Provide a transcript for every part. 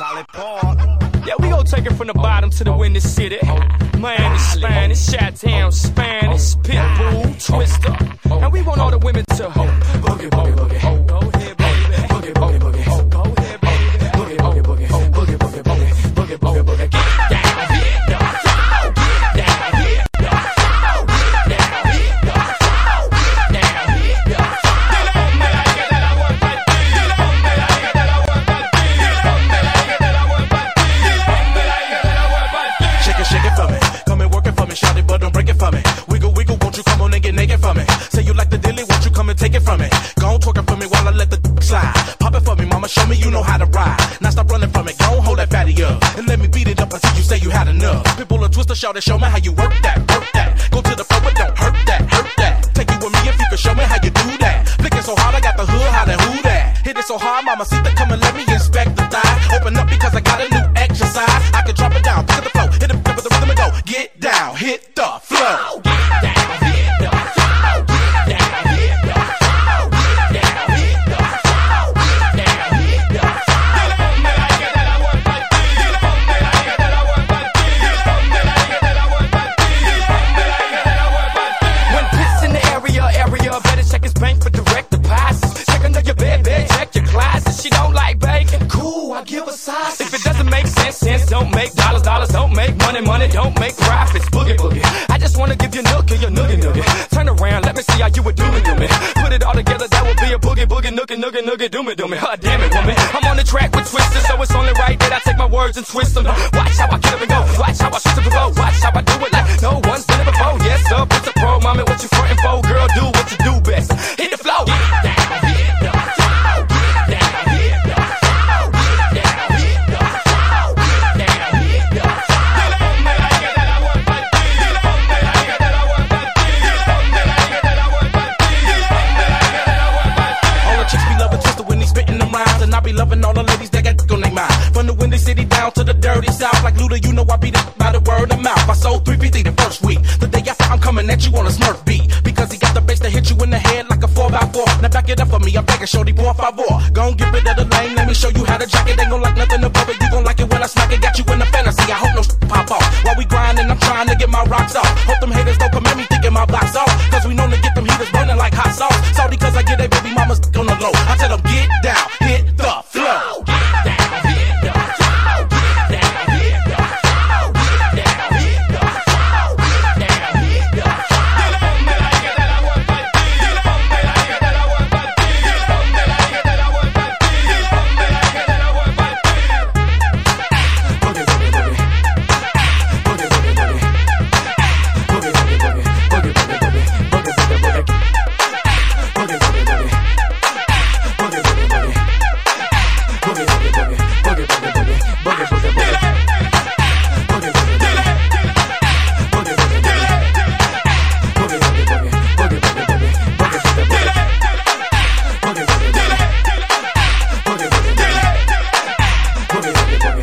It Paul. Yeah, we gon' take it from the bottom to the windy city. Miami Spanish, Chi-Town Spanish, Pitbull, Twista. And we want all the women to come and it? Go on, twerk it for me while I let the slide. Pop it for me, mama, show me you know how to ride. Now stop running from it, go on, hold that fatty up. And let me beat it up until you say you had enough. Pitbull or Twista, shout it, show me how you work that, work that. Go to the floor, but don't hurt that, hurt that. Take you with me if you can show me how you do that. Flicking so hard, I got the hood, how who that? Hit it so hard, mama, see the come If it doesn't make sense, sense don't make dollars, dollars don't make money, money don't make profits. Boogie, boogie. I just wanna give you nookie, your noogie, noogie. Turn around, let me see how you would do me, do me. Put it all together, that would be a boogie, boogie, noogie, noogie, noogie, do me, do me. Huh, damn it, woman. I'm on the track with twisters, so it's only right that I take my words and twist them. Watch how I get up and go. Watch how I dirty city down to the dirty south. Like Luda, you know I beat it by the word of mouth. I sold 350 the first week. The day after, I'm coming at you on a Smurf beat. Because he got the bass to hit you in the head like a 4x4. Now back it up for me, I'm begging Shorty, boy, 5 4 Gon' give it to the lane, let me show you how to jack it. Ain't gon' like nothing above it, you gon' like it when I smack it. Got you in a fantasy, I hope no pop off. While we grindin', I'm tryin' to get my rocks off. Hope them haters don't come at me thinking my block's off.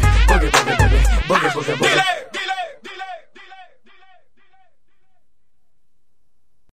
boogie, boogie, boogie, boogie, boogie, boogie, boogie.